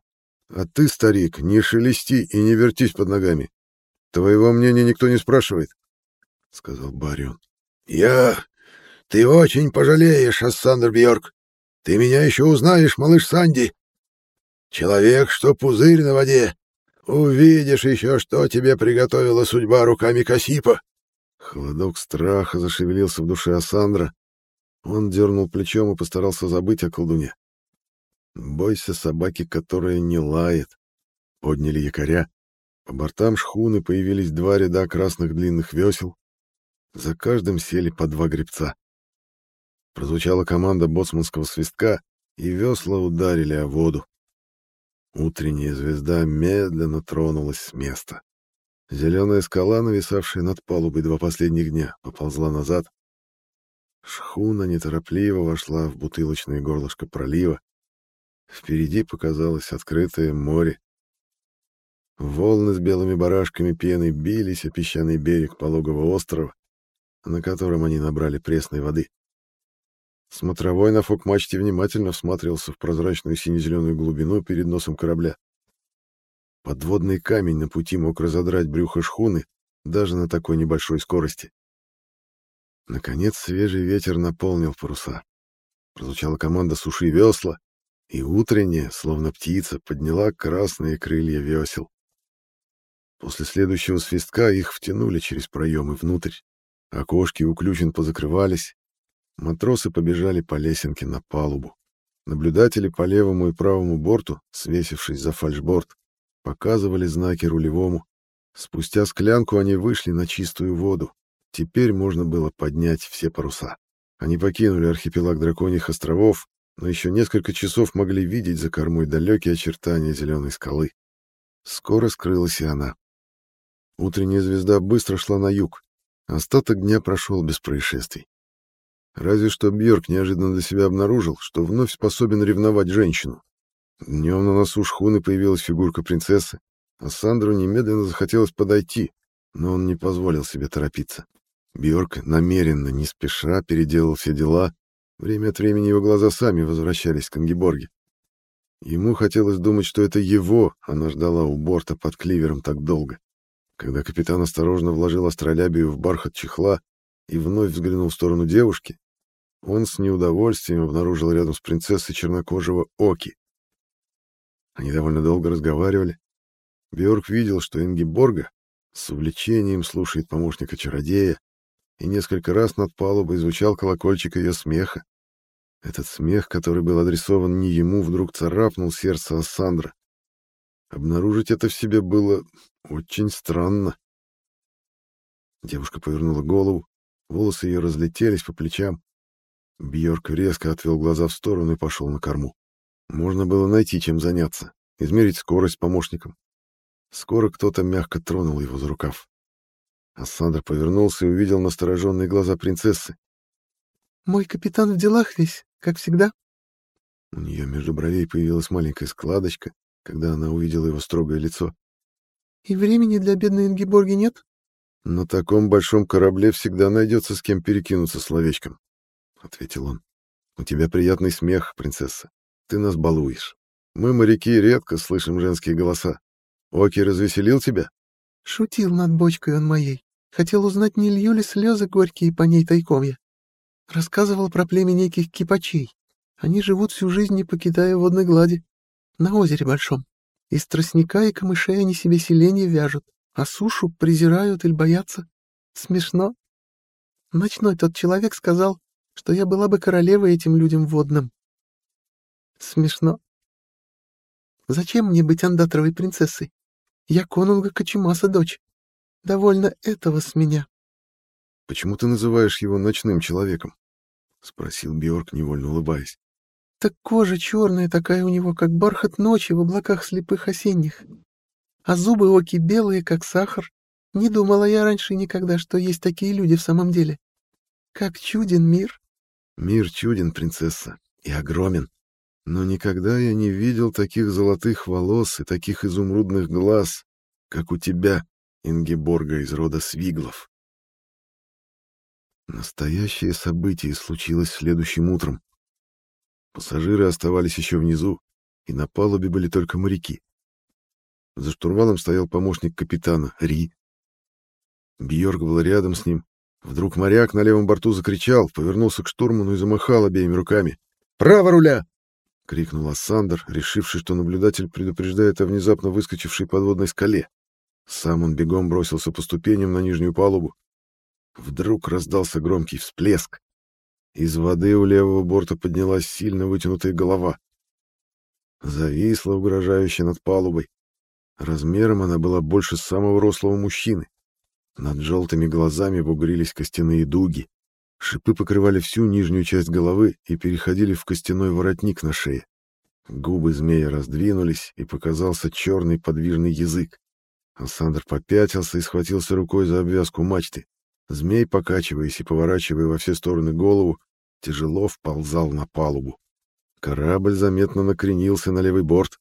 A: «А ты, старик, не шелести и не вертись под ногами. Твоего мнения никто не спрашивает. — сказал Барион.
B: — Я... Ты очень пожалеешь, Ассандр Бьорк. Ты меня еще узнаешь, малыш Санди. Человек, что пузырь на воде. Увидишь еще, что тебе приготовила судьба руками Касипа.
A: Холодок страха зашевелился в душе Ассандра. Он дернул плечом и постарался забыть о колдуне. «Бойся собаки, которая не лает». Подняли якоря. По бортам шхуны появились два ряда красных длинных весел, за каждым сели по два гребца. Прозвучала команда боцманского свистка, и весла ударили о воду. Утренняя звезда медленно тронулась с места. Зеленая скала, нависавшая над палубой два последних дня, поползла назад. Шхуна неторопливо вошла в бутылочное горлышко пролива. Впереди показалось открытое море. Волны с белыми барашками пены бились о песчаный берег пологого острова, на котором они набрали пресной воды. Смотровой на фок-мачте внимательно всматривался в прозрачную сине-зеленую глубину перед носом корабля. Подводный камень на пути мог разодрать брюхо шхуны даже на такой небольшой скорости. Наконец свежий ветер наполнил паруса. Прозвучала команда «Суши весла», и утренняя, словно птица, подняла красные крылья весел. После следующего свистка их втянули через проемы внутрь. Окошки у ключин позакрывались. Матросы побежали по лесенке на палубу. Наблюдатели по левому и правому борту, свесившись за фальшборд, показывали знаки рулевому. Спустя склянку они вышли на чистую воду. Теперь можно было поднять все паруса. Они покинули архипелаг Драконьих островов, но еще несколько часов могли видеть за кормой далекие очертания зеленой скалы. Скоро скрылась и она. Утренняя звезда быстро шла на юг, Остаток дня прошел без происшествий. Разве что Бьорк неожиданно для себя обнаружил, что вновь способен ревновать женщину. Днем на носу шхуны появилась фигурка принцессы, а Сандру немедленно захотелось подойти, но он не позволил себе торопиться. Бьорк намеренно, не спеша, переделал все дела. Время от времени его глаза сами возвращались к Ангеборге. Ему хотелось думать, что это его она ждала у борта под кливером так долго. Когда капитан осторожно вложил астролябию в бархат чехла и вновь взглянул в сторону девушки, он с неудовольствием обнаружил рядом с принцессой чернокожего Оки. Они довольно долго разговаривали. Бjörk видел, что Ингиборга с увлечением слушает помощника чародея, и несколько раз над палубой звучал колокольчик ее смеха. Этот смех, который был адресован не ему, вдруг царапнул сердце Ассандра. Обнаружить это в себе было очень странно. Девушка повернула голову, волосы ее разлетелись по плечам. Бьорк резко отвел глаза в сторону и пошел на корму. Можно было найти чем заняться, измерить скорость помощникам. Скоро кто-то мягко тронул его за рукав. Ассандр повернулся и увидел настороженные глаза принцессы.
C: «Мой капитан в делах весь, как всегда?»
A: У нее между бровей появилась маленькая складочка, когда она увидела его строгое лицо.
C: «И времени для бедной Ингеборги нет?»
A: «На таком большом корабле всегда найдется с кем перекинуться словечком», — ответил он. «У тебя приятный смех, принцесса. Ты нас балуешь. Мы, моряки, редко слышим женские голоса. Оки развеселил тебя?»
C: «Шутил над бочкой он моей. Хотел узнать, не лью ли слезы горькие по ней тайком я. Рассказывал про племя неких кипачей. Они живут всю жизнь, не покидая водной глади. На озере большом. Из тростника и камышей они себе селение вяжут, а сушу презирают или боятся. Смешно. Ночной тот человек сказал, что я была бы королевой этим людям водным. Смешно. Зачем мне быть андатровой принцессой? Я конунга Кочемаса дочь. Довольно этого с меня.
A: — Почему ты называешь его ночным человеком? — спросил Бьорк, невольно улыбаясь.
C: — Так кожа черная такая у него, как бархат ночи в облаках слепых осенних. А зубы оки белые, как сахар. Не думала я раньше никогда, что есть такие люди в самом деле. Как чуден мир.
A: — Мир чуден, принцесса, и огромен. Но никогда я не видел таких золотых волос и таких изумрудных глаз, как у тебя, Ингеборга из рода Свиглов. Настоящее событие случилось следующим утром. Пассажиры оставались еще внизу, и на палубе были только моряки. За штурвалом стоял помощник капитана, Ри. Бьорг был рядом с ним. Вдруг моряк на левом борту закричал, повернулся к штурману и замахал обеими руками. «Право руля! — крикнул Ассандр, решивший, что наблюдатель предупреждает о внезапно выскочившей подводной скале. Сам он бегом бросился по ступеням на нижнюю палубу. Вдруг раздался громкий всплеск. Из воды у левого борта поднялась сильно вытянутая голова. Зависла угрожающе над палубой. Размером она была больше самого рослого мужчины. Над желтыми глазами бугрились костяные дуги. Шипы покрывали всю нижнюю часть головы и переходили в костяной воротник на шее. Губы змея раздвинулись, и показался черный подвижный язык. Александр попятился и схватился рукой за обвязку мачты. Змей, покачиваясь и поворачивая во все стороны голову, тяжело вползал на палубу. Корабль заметно накренился на левый борт.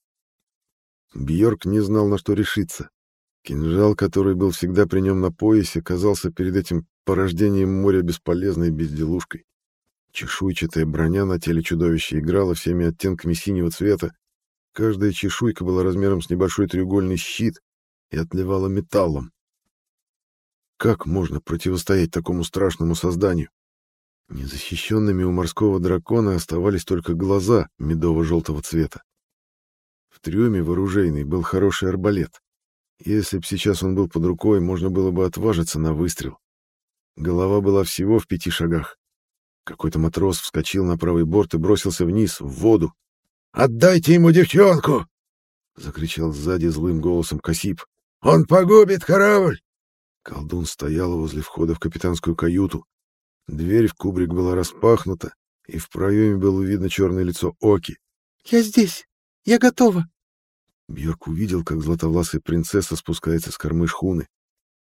A: Бьорк не знал, на что решиться. Кинжал, который был всегда при нем на поясе, казался перед этим порождением моря бесполезной безделушкой. Чешуйчатая броня на теле чудовища играла всеми оттенками синего цвета. Каждая чешуйка была размером с небольшой треугольный щит и отливала металлом. Как можно противостоять такому страшному созданию? Незащищенными у морского дракона оставались только глаза медово-желтого цвета. В трюме в оружейной был хороший арбалет. Если б сейчас он был под рукой, можно было бы отважиться на выстрел. Голова была всего в пяти шагах. Какой-то матрос вскочил на правый борт и бросился вниз, в воду. «Отдайте ему девчонку!» — закричал сзади злым голосом Касип. «Он погубит корабль!» Колдун стоял возле входа в капитанскую каюту. Дверь в кубрик была распахнута, и в проеме было видно черное лицо Оки.
C: «Я здесь! Я готова!»
A: Бьорк увидел, как златовласая принцесса спускается с кормы шхуны.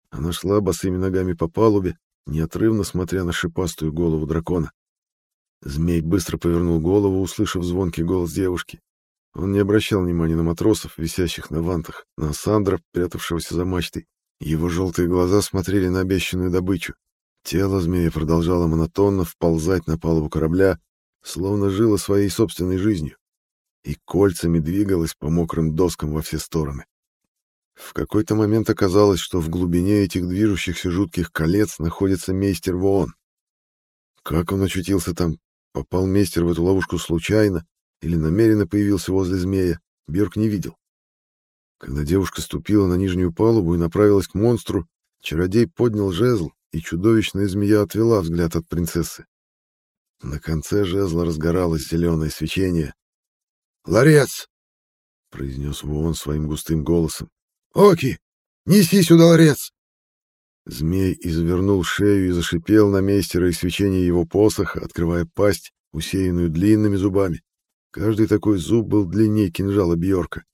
A: Она шла босыми ногами по палубе, неотрывно смотря на шипастую голову дракона. Змей быстро повернул голову, услышав звонкий голос девушки. Он не обращал внимания на матросов, висящих на вантах, на Сандра, прятавшегося за мачтой. Его желтые глаза смотрели на обещанную добычу. Тело змея продолжало монотонно вползать на палубу корабля, словно жило своей собственной жизнью, и кольцами двигалось по мокрым доскам во все стороны. В какой-то момент оказалось, что в глубине этих движущихся жутких колец находится мейстер Воон. Как он очутился там? Попал мейстер в эту ловушку случайно или намеренно появился возле змея? Бьорк не видел. Когда девушка ступила на нижнюю палубу и направилась к монстру, чародей поднял жезл, и чудовищная змея отвела взгляд от принцессы. На конце жезла разгоралось зеленое свечение.
B: «Ларец!» — произнес Вуон своим густым голосом. «Оки, неси сюда ларец!»
A: Змей извернул шею и зашипел на мейстера и свечение его посоха, открывая пасть, усеянную длинными зубами. Каждый такой зуб был длиннее кинжала Бьорка.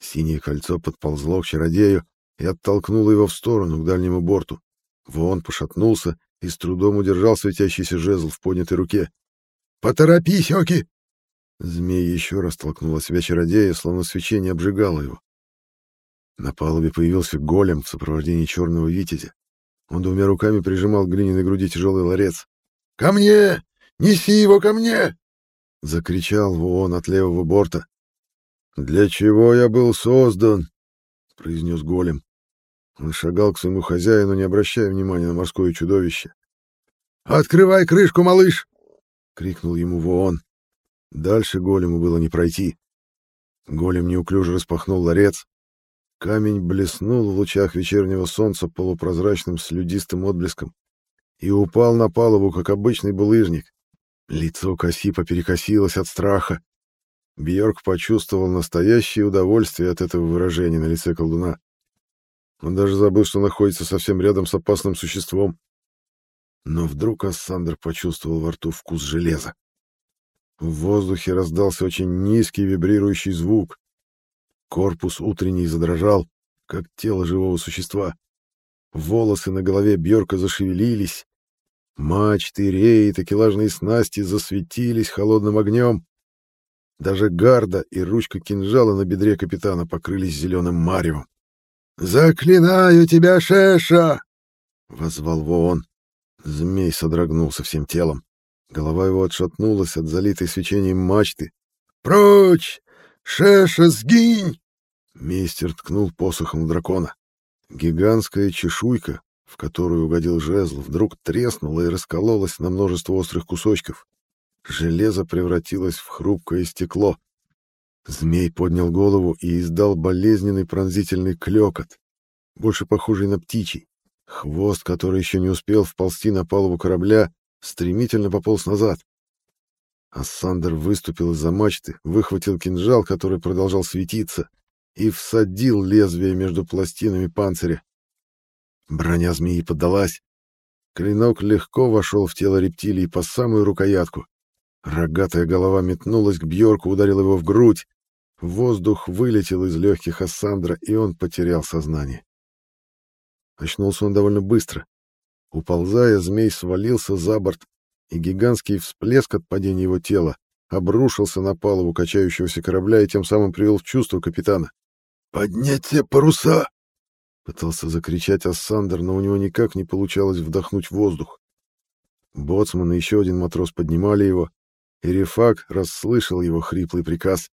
A: Синее кольцо подползло к чародею и оттолкнуло его в сторону, к дальнему борту. Вон пошатнулся и с трудом удержал светящийся жезл в поднятой руке.
B: «Поторопись, Оки!»
A: Змей еще раз толкнул от себя чародея, словно свечение обжигало его. На палубе появился голем в сопровождении черного витязя. Он двумя руками прижимал к глиняной груди тяжелый ларец.
B: «Ко мне! Неси его ко мне!»
A: — закричал Вуон от левого борта. «Для чего я был создан?» — произнес голем. Он шагал к своему хозяину, не обращая внимания на морское чудовище.
B: «Открывай крышку, малыш!»
A: — крикнул ему Вуон. Дальше голему было не пройти. Голем неуклюже распахнул ларец, Камень блеснул в лучах вечернего солнца полупрозрачным слюдистым отблеском и упал на палубу, как обычный булыжник. Лицо Касипа перекосилось от страха. Бьорк почувствовал настоящее удовольствие от этого выражения на лице колдуна. Он даже забыл, что находится совсем рядом с опасным существом. Но вдруг Ассандр почувствовал во рту вкус железа. В воздухе раздался очень низкий вибрирующий звук. Корпус утренний задрожал, как тело живого существа. Волосы на голове Бьорка зашевелились. Мачты, реи, такелажные снасти засветились холодным огнем. Даже гарда и ручка кинжала на бедре капитана покрылись зеленым маревом.
B: «Заклинаю тебя, Шеша!» — возвал Воон.
A: Змей содрогнулся всем телом. Голова его отшатнулась от залитой свечением мачты.
B: «Прочь! «Шеша, сгинь!»
A: Мейстер ткнул посохом дракона. Гигантская чешуйка, в которую угодил жезл, вдруг треснула и раскололась на множество острых кусочков. Железо превратилось в хрупкое стекло. Змей поднял голову и издал болезненный пронзительный клёкот, больше похожий на птичий. Хвост, который еще не успел вползти на палубу корабля, стремительно пополз назад. Ассандер выступил из-за мачты, выхватил кинжал, который продолжал светиться, и всадил лезвие между пластинами панциря. Броня змеи поддалась. Клинок легко вошел в тело рептилии по самую рукоятку. Рогатая голова метнулась к Бьорку, ударила его в грудь. Воздух вылетел из легких Ассандра, и он потерял сознание. Очнулся он довольно быстро. Уползая, змей свалился за борт, и гигантский всплеск от падения его тела обрушился на палубу качающегося корабля и тем самым привел в чувство капитана.
B: «Поднять все паруса!»
A: Пытался закричать Ассандер, но у него никак не получалось вдохнуть воздух. Боцман и еще один матрос поднимали его, и Рефак расслышал его хриплый приказ.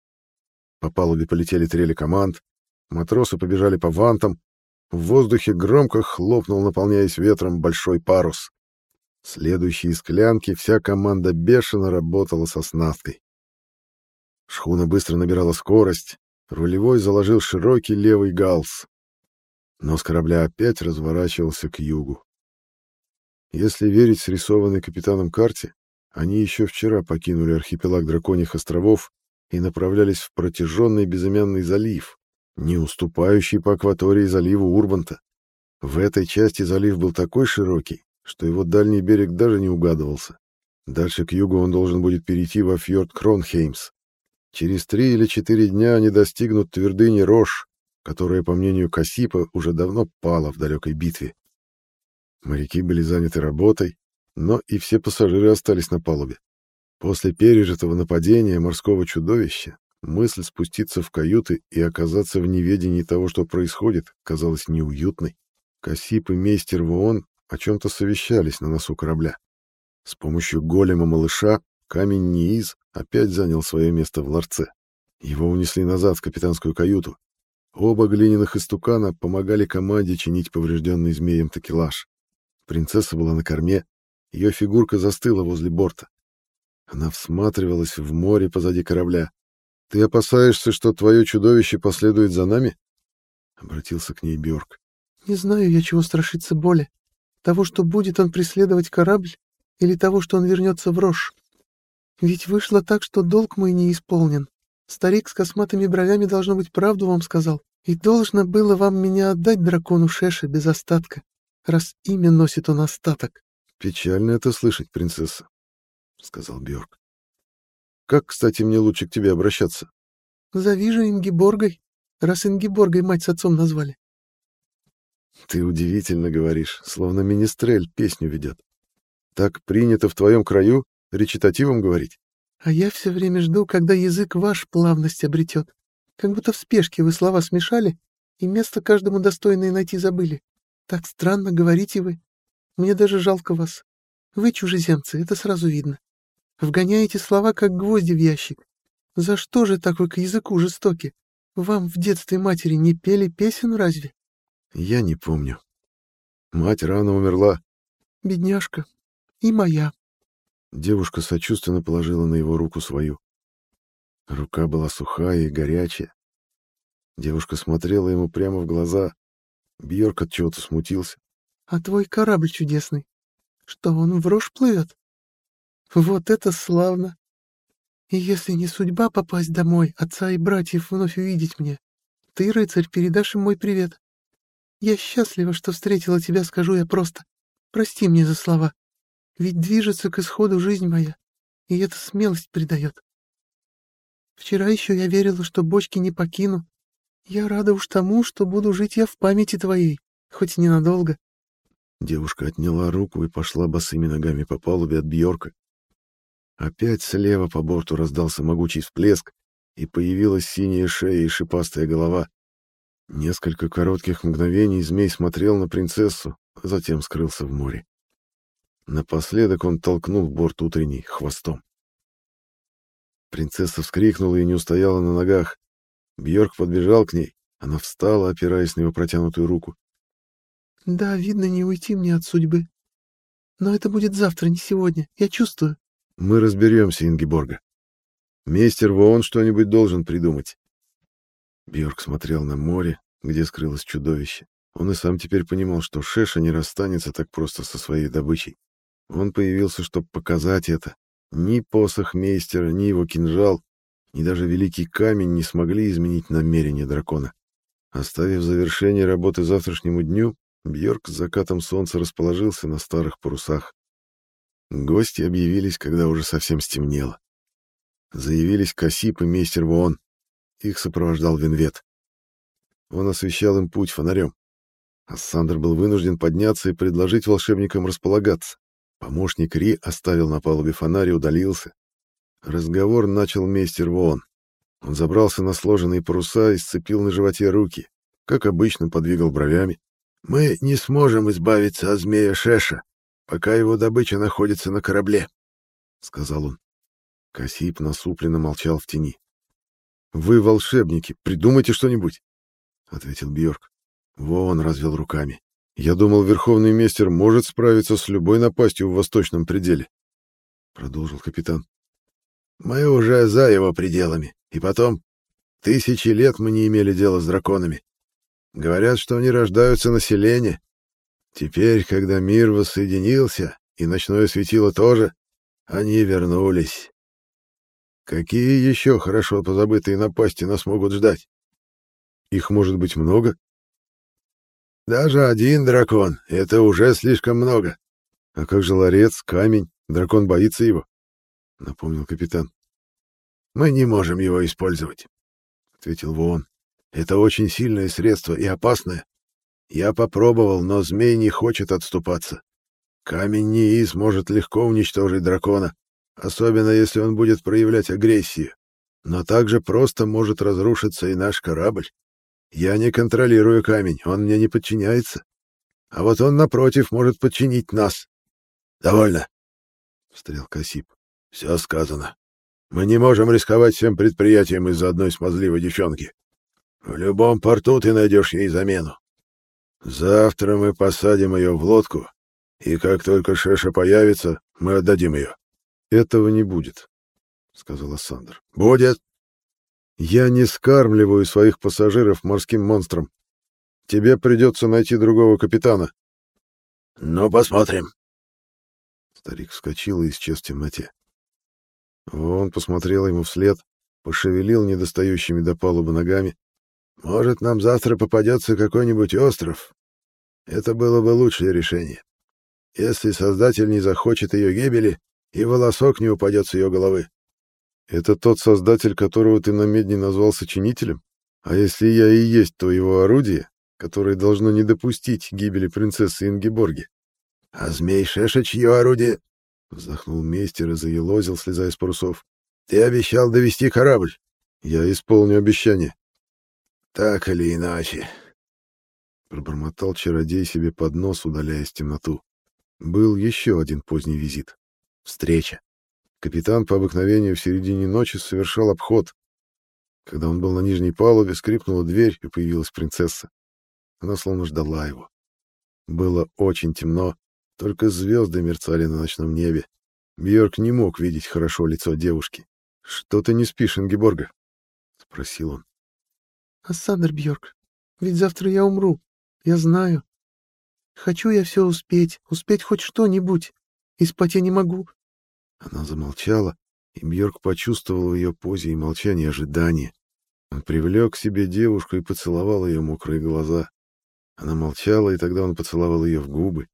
A: По палубе полетели трели команд, матросы побежали по вантам, в воздухе громко хлопнул, наполняясь ветром, большой парус. Следующие склянки вся команда бешено работала со снасткой. Шхуна быстро набирала скорость, рулевой заложил широкий левый галс. Но с корабля опять разворачивался к югу. Если верить срисованной капитаном карте, они еще вчера покинули архипелаг Драконьих островов и направлялись в протяженный безымянный залив, не уступающий по акватории заливу Урбанта. В этой части залив был такой широкий, что его дальний берег даже не угадывался. Дальше к югу он должен будет перейти во фьорд Кронхеймс. Через три или четыре дня они достигнут твердыни Рош, которая, по мнению Касипа, уже давно пала в далекой битве. Моряки были заняты работой, но и все пассажиры остались на палубе. После пережитого нападения морского чудовища мысль спуститься в каюты и оказаться в неведении того, что происходит, казалась неуютной. Кассип и мейстер Вуон о чем-то совещались на носу корабля. С помощью голема малыша камень Нииз опять занял свое место в ларце. Его унесли назад в капитанскую каюту. Оба глиняных истукана помогали команде чинить поврежденный змеем такелаж. Принцесса была на корме, ее фигурка застыла возле борта. Она всматривалась в море позади корабля. «Ты опасаешься, что твое чудовище последует за нами?» — обратился к ней Бёрк.
C: «Не знаю я, чего страшиться боли. Того, что будет он преследовать корабль, или того, что он вернется в рожь. Ведь вышло так, что долг мой не исполнен. Старик с косматыми бровями, должно быть, правду вам сказал. И должно было вам меня отдать дракону Шеше без остатка, раз имя носит он остаток.
A: — Печально это слышать, принцесса, — сказал Бjörk. Как, кстати, мне лучше к тебе обращаться?
C: — Зови же Ингиборгой, раз Ингиборгой мать с отцом назвали.
A: — Ты удивительно говоришь, словно министрель песню ведет. Так принято в твоем краю речитативом говорить?
C: А я все время жду, когда язык ваш плавность обретет. Как будто в спешке вы слова смешали, и место каждому достойное найти забыли. Так странно говорите вы. Мне даже жалко вас. Вы чужеземцы, это сразу видно. Вгоняете слова, как гвозди в ящик. За что же так вы к языку жестоки? Вам в детстве матери не пели песен разве?
A: Я не помню. Мать рано умерла.
C: Бедняжка. И моя.
A: Девушка сочувственно положила на его руку свою. Рука была сухая и горячая. Девушка смотрела ему прямо в глаза. Бьорк от чего-то смутился.
C: — А твой корабль чудесный. Что, он в рожь плывет? Вот это славно! И если не судьба попасть домой, отца и братьев вновь увидеть мне, ты, рыцарь, передашь им мой привет. Я счастлива, что встретила тебя, скажу я просто. Прости мне за слова. Ведь движется к исходу жизнь моя, и эта смелость придает. Вчера еще я верила, что бочки не покину. Я рада уж тому, что буду жить я в памяти твоей, хоть ненадолго.
A: Девушка отняла руку и пошла босыми ногами по палубе от Бьорка. Опять слева по борту раздался могучий всплеск, и появилась синяя шея и шипастая голова. Несколько коротких мгновений змей смотрел на принцессу, а затем скрылся в море. Напоследок он толкнул борт утренний хвостом. Принцесса вскрикнула и не устояла на ногах. Бьорк подбежал к ней. Она встала, опираясь на его протянутую руку.
C: — Да, видно, не уйти мне от судьбы. Но это будет завтра, не сегодня. Я чувствую.
A: — Мы разберемся, Ингиборга. Мейстер Воон что-нибудь должен придумать. Бьорк смотрел на море, где скрылось чудовище. Он и сам теперь понимал, что Шеша не расстанется так просто со своей добычей. Он появился, чтобы показать это. Ни посох мейстера, ни его кинжал, ни даже великий камень не смогли изменить намерение дракона. Оставив завершение работы завтрашнему дню, Бьорк с закатом солнца расположился на старых парусах. Гости объявились, когда уже совсем стемнело. Заявились Касип и мейстер Вон. Их сопровождал Венвет. Он освещал им путь фонарем. Ассандр был вынужден подняться и предложить волшебникам располагаться. Помощник Ри оставил на палубе фонарь и удалился. Разговор начал мейстер Вон. Он забрался на сложенные паруса и сцепил на животе руки. Как обычно, подвигал бровями. «Мы не сможем избавиться от змея Шеша, пока его добыча находится на корабле», — сказал он. Касип насупленно молчал в тени. «Вы волшебники, придумайте что-нибудь», — ответил Бьорк. Вон развел руками. Я думал, верховный мастер может справиться с любой напастью в восточном пределе, продолжил капитан. Мы уже за его пределами. И потом, тысячи лет мы не имели дела с драконами. Говорят, что они рождаются на селене. Теперь, когда мир воссоединился, и ночное светило тоже, они вернулись. Какие еще хорошо позабытые напасти нас могут ждать? Их может быть много? Даже один дракон — это уже слишком много. А как же ларец, камень? Дракон боится его, — напомнил капитан. Мы не можем его использовать, — ответил Вон. Это очень сильное средство и опасное. Я попробовал, но змей не хочет отступаться.
B: Камень Нии может легко уничтожить дракона, особенно если он будет проявлять агрессию. Но также просто может разрушиться и наш корабль. Я не контролирую камень, он мне не подчиняется. А вот он, напротив, может подчинить нас. — Довольно, — встрял Касип. — Все сказано. Мы не можем рисковать всем предприятием из-за одной смазливой девчонки. В любом порту ты найдешь ей замену. Завтра мы посадим ее в лодку, и как только Шеша появится, мы отдадим ее. — Этого не будет, — сказал Ассандр. — Будет. Я не скармливаю своих пассажиров морским монстрам. Тебе придется найти другого капитана. — Ну, посмотрим. Старик вскочил и исчез в темноте. Он посмотрел ему вслед, пошевелил недостающими до палубы ногами. «Может, нам завтра попадется какой-нибудь остров? Это было бы лучшее решение. Если Создатель не захочет ее гибели, и волосок не упадет с ее головы. Это тот Создатель, которого ты на медне назвал сочинителем? А если я и есть то его орудие, которое должно не допустить гибели принцессы Ингеборги? А змей Шеша чье орудие? Вздохнул мейстер и заелозил, слезая с парусов. Ты обещал довести корабль. Я исполню обещание. Так или иначе. Пробормотал чародей себе под нос, удаляясь в темноту. Был еще один поздний визит. Встреча. Капитан по обыкновению в середине ночи совершал обход. Когда он был на нижней палубе, скрипнула дверь, и появилась принцесса. Она словно ждала его. Было очень темно, только звезды мерцали на ночном небе. Бьорк не мог видеть хорошо лицо девушки. «Что ты не спишь, Ингеборга?» — спросил он.
C: «Ассандр Бьорк, ведь завтра я умру. Я знаю. Хочу я все успеть, успеть хоть что-нибудь. И спать я не могу».
A: Она замолчала, и Бьорк почувствовал в ее позе и молчании ожидание. Он привлек к себе девушку и поцеловал ее мокрые глаза. Она молчала, и тогда он поцеловал ее в губы.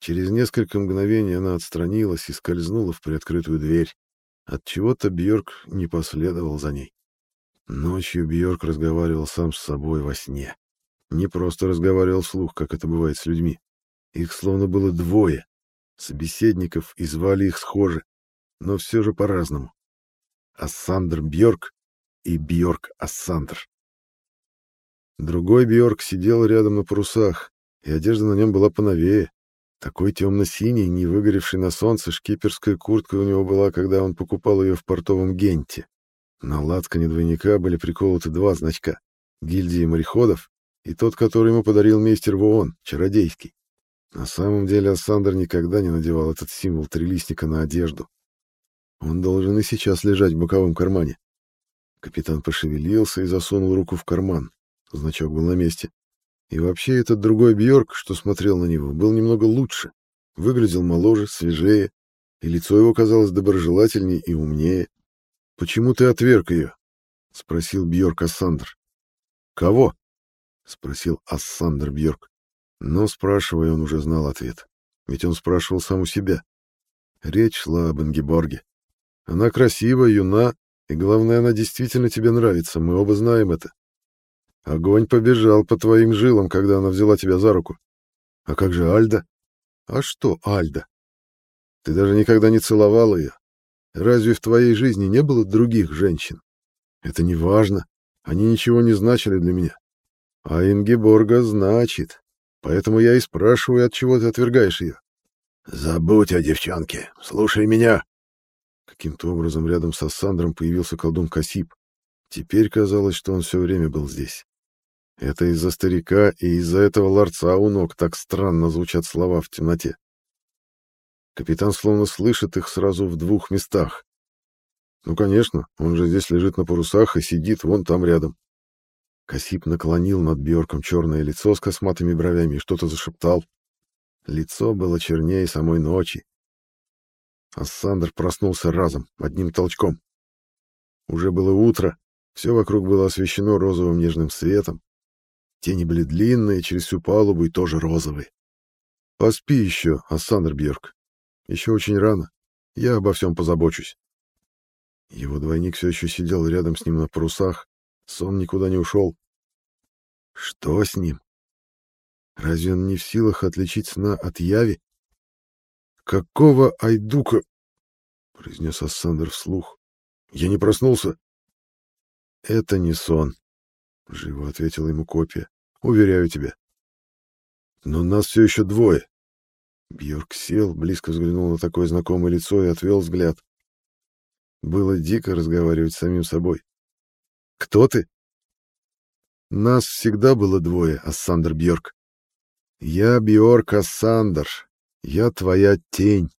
A: Через несколько мгновений она отстранилась и скользнула в приоткрытую дверь. От чего-то Бьорк не последовал за ней. Ночью Бьорк разговаривал сам с собой во сне. Не просто разговаривал вслух, как это бывает с людьми. Их словно было двое. Собеседников и звали их схоже, но все же по-разному. Ассандр Бьорк и Бьорк Ассандр. Другой Бьорк сидел рядом на парусах, и одежда на нем была поновее, такой темно-синий, не выгоревший на солнце, шкиперская куртка у него была, когда он покупал ее в портовом Генте. На лацкане двойника были приколоты два значка — гильдии мореходов и тот, который ему подарил мейстер Вуон, чародейский. На самом деле Ассандр никогда не надевал этот символ трилистника на одежду. Он должен и сейчас лежать в боковом кармане. Капитан пошевелился и засунул руку в карман. Значок был на месте. И вообще этот другой Бьорк, что смотрел на него, был немного лучше. Выглядел моложе, свежее, и лицо его казалось доброжелательнее и умнее. «Почему ты отверг ее?» — спросил Бьорк Ассандр. «Кого?» — спросил Ассандр Бьорк. Но, спрашивая, он уже знал ответ. Ведь он спрашивал сам у себя. Речь шла об Ингеборге. Она красива, юна, и, главное, она действительно тебе нравится, мы оба знаем это. Огонь побежал по твоим жилам, когда она взяла тебя за руку. А как же Альда? А что Альда? Ты даже никогда не целовал ее. Разве в твоей жизни не было других женщин? Это не важно. Они ничего не значили для меня. А Ингеборга значит. Поэтому я и спрашиваю, от чего ты отвергаешь ее. Забудь о девчонке. Слушай меня. Каким-то образом рядом с Ассандром появился колдун Касип. Теперь казалось, что он все время был здесь. Это из-за старика и из-за этого ларца у ног так странно звучат слова в темноте. Капитан словно слышит их сразу в двух местах. Ну, конечно, он же здесь лежит на парусах и сидит вон там рядом. Касип наклонил над Бьорком черное лицо с косматыми бровями и что-то зашептал. Лицо было чернее самой ночи. Ассандр проснулся разом, одним толчком. Уже было утро, все вокруг было освещено розовым нежным светом, Тени были длинные, через всю палубу и тоже розовые. Поспи еще, Ассандр Бьерк. Еще очень рано. Я обо всем позабочусь. Его двойник все еще сидел рядом с ним на парусах. Сон никуда не ушел. Что с ним? Разве он не в силах отличить сна от яви? Какого айдука? произнес Ассандр вслух. Я не проснулся. Это не сон, живо ответила ему копия. Уверяю тебя. Но нас все еще двое. Бьорк сел, близко взглянул на такое знакомое лицо и отвел взгляд. Было дико разговаривать с самим собой. Кто ты? Нас всегда было двое, Ассандр Бьорк. Я Бьорк Ассандр. Я твоя тень.